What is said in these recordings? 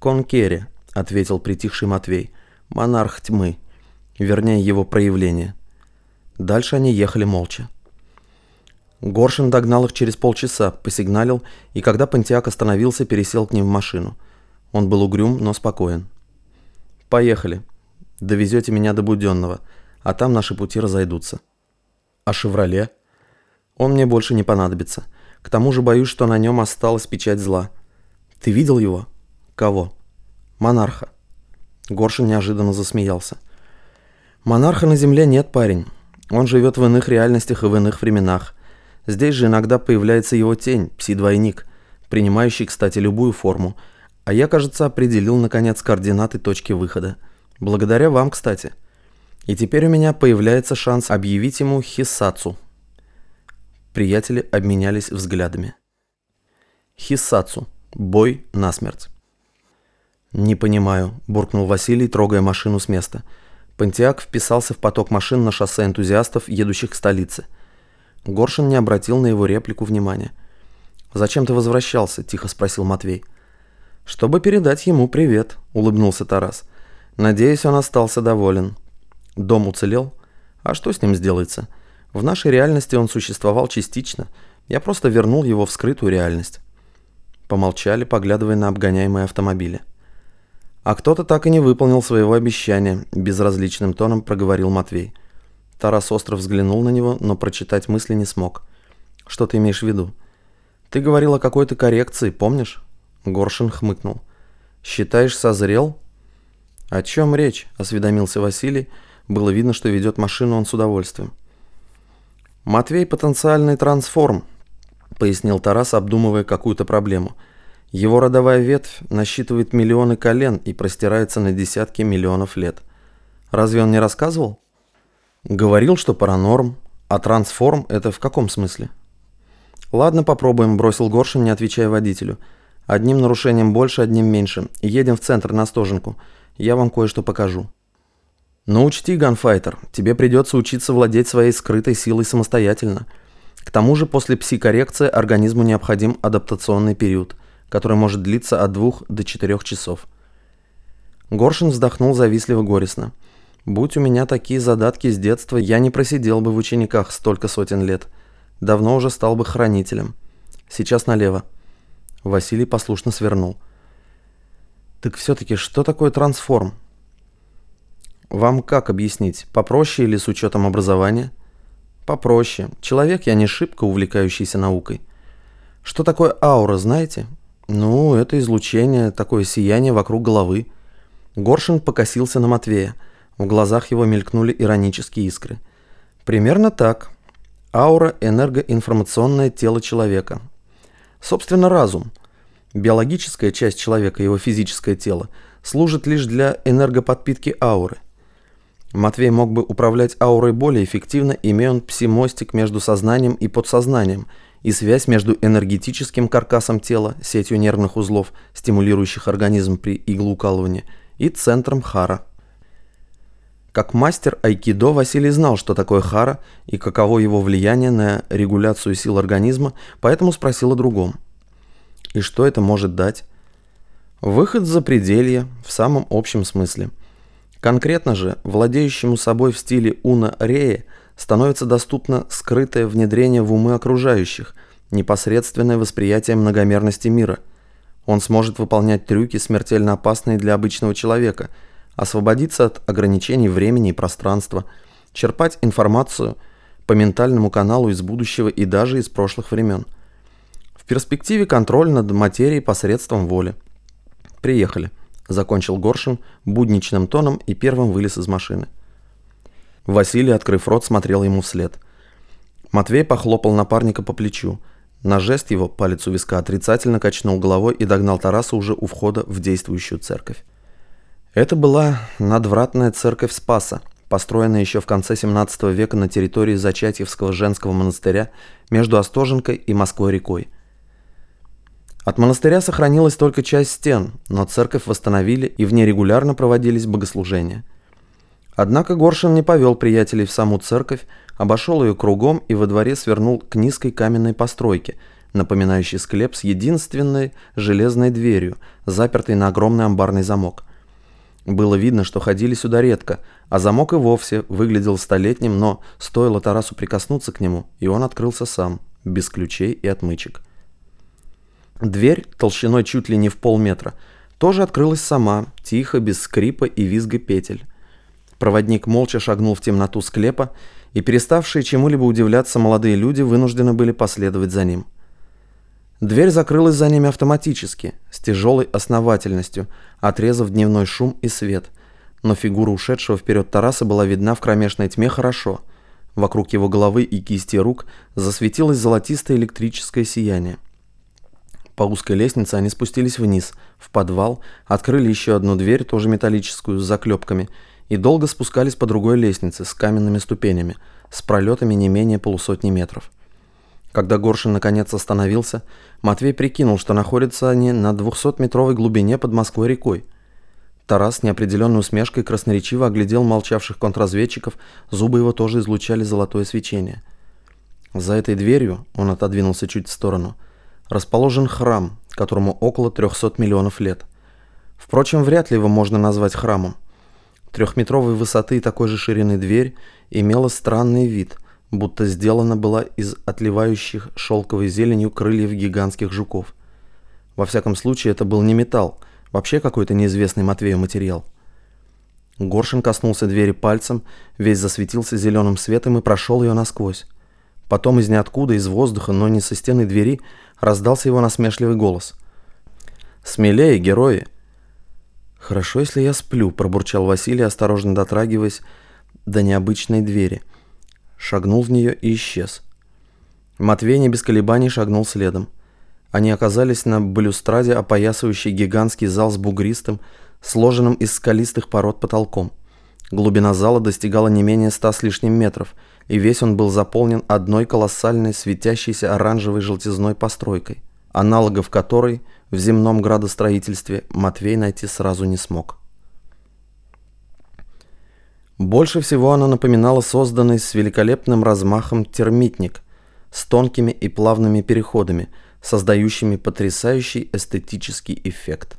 «Конкере», — ответил притихший Матвей. «Монарх тьмы. Вернее, его проявление». Дальше они ехали молча. Горшин догнал их через полчаса, посигналил, и когда Пантиак остановился, пересел к ним в машину. Он был угрюм, но спокоен. «Поехали. Довезете меня до Буденного, а там наши пути разойдутся». «А «Шевроле?» «Он мне больше не понадобится. К тому же боюсь, что на нем осталась печать зла». «Ты видел его?» «Кого?» «Монарха». Горшин неожиданно засмеялся. «Монарха на земле нет, парень. Он живет в иных реальностях и в иных временах. Здесь же иногда появляется его тень, пси-двойник, принимающий, кстати, любую форму. А я, кажется, определил, наконец, координаты точки выхода. Благодаря вам, кстати. И теперь у меня появляется шанс объявить ему хисацу. Приятели обменялись взглядами. Хисацу. Бой насмерть. «Не понимаю», – буркнул Василий, трогая машину с места – Пантиак вписался в поток машин на шоссе энтузиастов, едущих к столице. Горшин не обратил на его реплику внимания. «Зачем ты возвращался?» – тихо спросил Матвей. «Чтобы передать ему привет», – улыбнулся Тарас. «Надеюсь, он остался доволен. Дом уцелел? А что с ним сделается? В нашей реальности он существовал частично. Я просто вернул его в скрытую реальность». Помолчали, поглядывая на обгоняемые автомобили. А кто-то так и не выполнил своего обещания, безразличным тоном проговорил Матвей. Тарас остро взглянул на него, но прочитать мысли не смог. Что ты имеешь в виду? Ты говорил о какой-то коррекции, помнишь? Горшин хмыкнул. Считаешь, созрел? О чем речь? Осведомился Василий. Было видно, что ведет машину он с удовольствием. Матвей потенциальный трансформ, пояснил Тарас, обдумывая какую-то проблему – его родовая ветвь насчитывает миллионы колен и простирается на десятки миллионов лет. Разве он не рассказывал? Говорил, что паранорм, а трансформ – это в каком смысле? Ладно, попробуем, бросил Горшин, не отвечая водителю. Одним нарушением больше, одним меньше. Едем в центр на Стоженку. Я вам кое-что покажу. Но учти, ганфайтер, тебе придется учиться владеть своей скрытой силой самостоятельно. К тому же после псикоррекции организму необходим адаптационный период – который может длиться от двух до четырех часов. Горшин вздохнул завистливо горестно. «Будь у меня такие задатки с детства, я не просидел бы в учениках столько сотен лет. Давно уже стал бы хранителем. Сейчас налево». Василий послушно свернул. «Так все-таки что такое трансформ?» «Вам как объяснить? Попроще или с учетом образования?» «Попроще. Человек я не шибко увлекающийся наукой». «Что такое аура, знаете?» «Ну, это излучение, такое сияние вокруг головы». Горшин покосился на Матвея. В глазах его мелькнули иронические искры. «Примерно так. Аура – энергоинформационное тело человека. Собственно, разум. Биологическая часть человека, его физическое тело, служит лишь для энергоподпитки ауры. Матвей мог бы управлять аурой более эффективно, имея он псимостик между сознанием и подсознанием – и связь между энергетическим каркасом тела, сетью нервных узлов, стимулирующих организм при иглоукалывании, и центром хара. Как мастер айкидо Василий знал, что такое хара и каково его влияние на регуляцию сил организма, поэтому спросил о другом. И что это может дать? Выход за пределье в самом общем смысле. Конкретно же, владеющему собой в стиле Уна Рея – становится доступно скрытое внедрение в умы окружающих, непосредственное восприятие многомерности мира. Он сможет выполнять трюки, смертельно опасные для обычного человека, освободиться от ограничений времени и пространства, черпать информацию по ментальному каналу из будущего и даже из прошлых времен. В перспективе контроль над материей посредством воли. «Приехали», – закончил Горшин будничным тоном и первым вылез из машины. Василий, открыв рот, смотрел ему вслед. Матвей похлопал напарника по плечу. На жест его палец у виска отрицательно качнул головой и догнал Тараса уже у входа в действующую церковь. Это была надвратная церковь Спаса, построенная еще в конце 17 века на территории Зачатьевского женского монастыря между Остоженкой и Москвой-рекой. От монастыря сохранилась только часть стен, но церковь восстановили и в ней регулярно проводились богослужения – Однако Горшин не повел приятелей в саму церковь, обошел ее кругом и во дворе свернул к низкой каменной постройке, напоминающий склеп с единственной железной дверью, запертой на огромный амбарный замок. Было видно, что ходили сюда редко, а замок и вовсе выглядел столетним, но стоило Тарасу прикоснуться к нему, и он открылся сам, без ключей и отмычек. Дверь, толщиной чуть ли не в полметра, тоже открылась сама, тихо, без скрипа и визга петель. Проводник молча шагнул в темноту склепа, и переставшие чему-либо удивляться молодые люди вынуждены были последовать за ним. Дверь закрылась за ними автоматически, с тяжелой основательностью, отрезав дневной шум и свет. Но фигура ушедшего вперед Тараса была видна в кромешной тьме хорошо. Вокруг его головы и кисти рук засветилось золотистое электрическое сияние. По узкой лестнице они спустились вниз, в подвал, открыли еще одну дверь, тоже металлическую, с заклепками, и долго спускались по другой лестнице с каменными ступенями, с пролетами не менее полусотни метров. Когда Горшин наконец остановился, Матвей прикинул, что находятся они на 200-метровой глубине под Москвой-рекой. Тарас с неопределенной усмешкой красноречиво оглядел молчавших контрразведчиков, зубы его тоже излучали золотое свечение. За этой дверью, он отодвинулся чуть в сторону, расположен храм, которому около 300 миллионов лет. Впрочем, вряд ли его можно назвать храмом. Трехметровой высоты и такой же ширины дверь имела странный вид – будто сделана была из отливающих шелковой зеленью крыльев гигантских жуков. Во всяком случае, это был не металл, вообще какой-то неизвестный Матвею материал. Горшин коснулся двери пальцем, весь засветился зеленым светом и прошел ее насквозь. Потом из ниоткуда, из воздуха, но не со стены двери, раздался его насмешливый голос. «Смелее, герои!» «Хорошо, если я сплю», – пробурчал Василий, осторожно дотрагиваясь до необычной двери – шагнул в нее и исчез. Матвей не без колебаний шагнул следом. Они оказались на балюстраде, опоясывающей гигантский зал с бугристым, сложенным из скалистых пород потолком. Глубина зала достигала не менее ста с лишним метров, и весь он был заполнен одной колоссальной светящейся оранжевой желтизной постройкой, аналогов которой в земном градостроительстве Матвей найти сразу не смог. Больше всего она напоминала созданный с великолепным размахом термитник с тонкими и плавными переходами, создающими потрясающий эстетический эффект.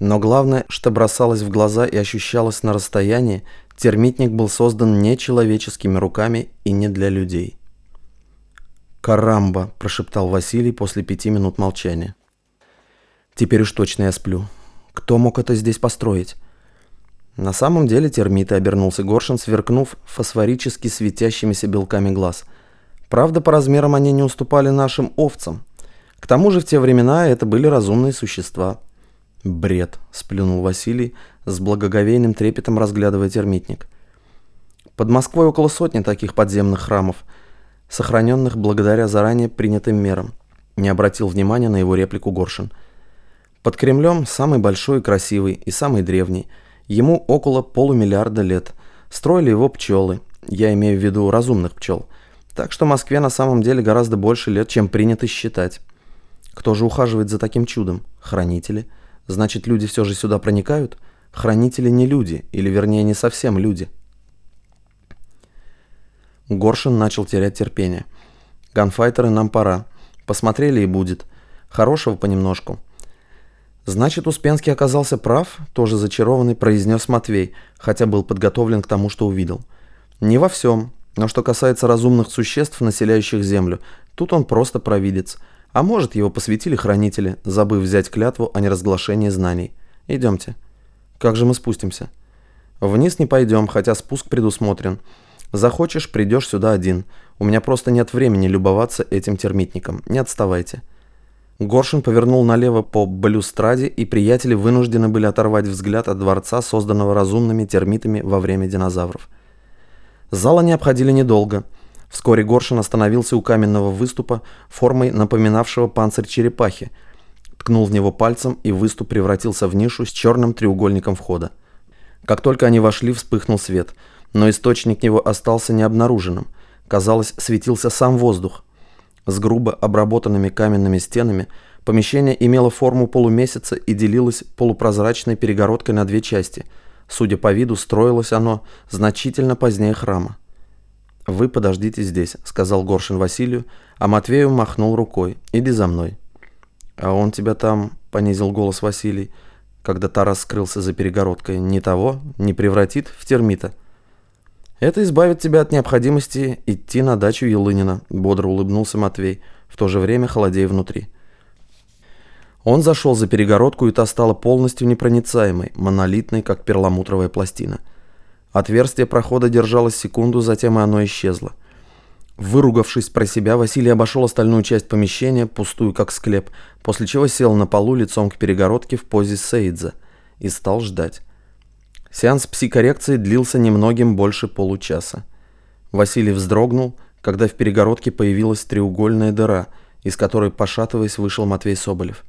Но главное, что бросалось в глаза и ощущалось на расстоянии, термитник был создан не человеческими руками и не для людей. «Карамба!» – прошептал Василий после пяти минут молчания. «Теперь уж точно я сплю. Кто мог это здесь построить?» На самом деле термиты обернулся Горшин, сверкнув фосфорически светящимися белками глаз. Правда, по размерам они не уступали нашим овцам. К тому же в те времена это были разумные существа. «Бред», — сплюнул Василий, с благоговейным трепетом разглядывая термитник. Под Москвой около сотни таких подземных храмов, сохраненных благодаря заранее принятым мерам. Не обратил внимания на его реплику Горшин. Под Кремлем самый большой и красивый, и самый древний — Ему около полумиллиарда лет. Строили его пчелы. Я имею в виду разумных пчел. Так что Москве на самом деле гораздо больше лет, чем принято считать. Кто же ухаживает за таким чудом? Хранители. Значит, люди все же сюда проникают? Хранители не люди, или вернее не совсем люди. Горшин начал терять терпение. Ганфайтеры, нам пора. Посмотрели и будет. Хорошего понемножку. «Значит, Успенский оказался прав», – тоже зачарованный произнес Матвей, хотя был подготовлен к тому, что увидел. «Не во всем. Но что касается разумных существ, населяющих Землю, тут он просто провидец. А может, его посвятили хранители, забыв взять клятву о неразглашении знаний. Идемте». «Как же мы спустимся?» «Вниз не пойдем, хотя спуск предусмотрен. Захочешь, придешь сюда один. У меня просто нет времени любоваться этим термитником. Не отставайте». Горшин повернул налево по балюстраде, и приятели вынуждены были оторвать взгляд от дворца, созданного разумными термитами во время динозавров. Зал они обходили недолго. Вскоре Горшин остановился у каменного выступа, формой напоминавшего панцирь черепахи. Ткнул в него пальцем, и выступ превратился в нишу с черным треугольником входа. Как только они вошли, вспыхнул свет, но источник его остался необнаруженным. Казалось, светился сам воздух. С грубо обработанными каменными стенами помещение имело форму полумесяца и делилось полупрозрачной перегородкой на две части. Судя по виду, строилось оно значительно позднее храма. «Вы подождите здесь», — сказал Горшин Василию, а Матвею махнул рукой. «Иди за мной». «А он тебя там...» — понизил голос Василий, когда Тарас скрылся за перегородкой. «Не того? Не превратит в термита?» «Это избавит тебя от необходимости идти на дачу Елынина», — бодро улыбнулся Матвей, в то же время холодея внутри. Он зашел за перегородку, и та стала полностью непроницаемой, монолитной, как перламутровая пластина. Отверстие прохода держалось секунду, затем и оно исчезло. Выругавшись про себя, Василий обошел остальную часть помещения, пустую как склеп, после чего сел на полу лицом к перегородке в позе Сейдза и стал ждать. Сеанс психорекции длился немногим больше получаса. Василий вздрогнул, когда в перегородке появилась треугольная дыра, из которой, пошатываясь, вышел Матвей Соболев.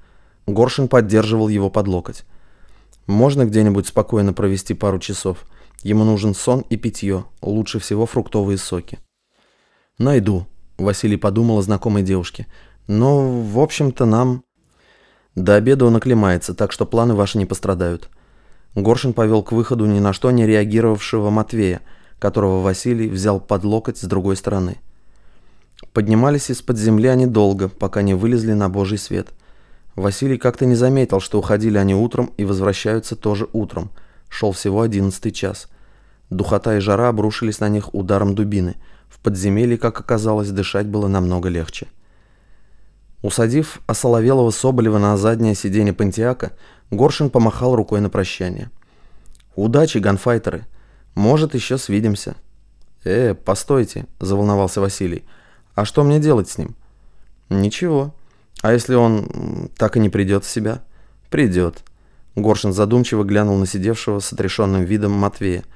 Горшин поддерживал его под локоть. «Можно где-нибудь спокойно провести пару часов? Ему нужен сон и питье, лучше всего фруктовые соки». «Найду», — Василий подумал о знакомой девушке. «Но, в общем-то, нам...» «До обеда он оклемается, так что планы ваши не пострадают». Горшин повел к выходу ни на что не реагировавшего Матвея, которого Василий взял под локоть с другой стороны. Поднимались из-под земли они долго, пока не вылезли на божий свет. Василий как-то не заметил, что уходили они утром и возвращаются тоже утром. Шел всего одиннадцатый час. Духота и жара обрушились на них ударом дубины – в подземелье, как оказалось, дышать было намного легче. Усадив Осоловелого Соболева на заднее сиденье Пантиака, Горшин помахал рукой на прощание. «Удачи, ганфайтеры! Может, еще свидимся». «Э, постойте», – заволновался Василий. «А что мне делать с ним?» «Ничего. А если он так и не придет в себя?» «Придет». Горшин задумчиво глянул на сидевшего с отрешенным видом Матвея –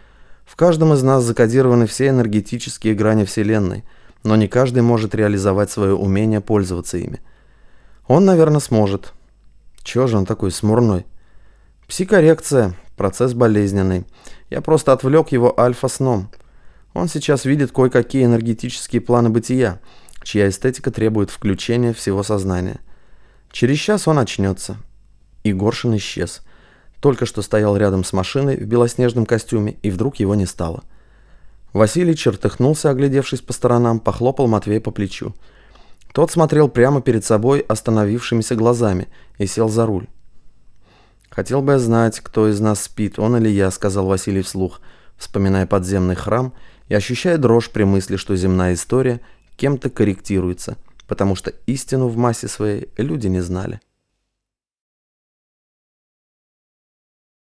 в каждом из нас закодированы все энергетические грани Вселенной, но не каждый может реализовать свое умение пользоваться ими. Он, наверное, сможет. Чего же он такой смурной? Психорекция, процесс болезненный. Я просто отвлек его альфа-сном. Он сейчас видит кое-какие энергетические планы бытия, чья эстетика требует включения всего сознания. Через час он очнется. И Горшин исчез только что стоял рядом с машиной в белоснежном костюме, и вдруг его не стало. Василий чертыхнулся, оглядевшись по сторонам, похлопал Матвея по плечу. Тот смотрел прямо перед собой остановившимися глазами и сел за руль. «Хотел бы я знать, кто из нас спит, он или я», — сказал Василий вслух, вспоминая подземный храм и ощущая дрожь при мысли, что земная история кем-то корректируется, потому что истину в массе своей люди не знали.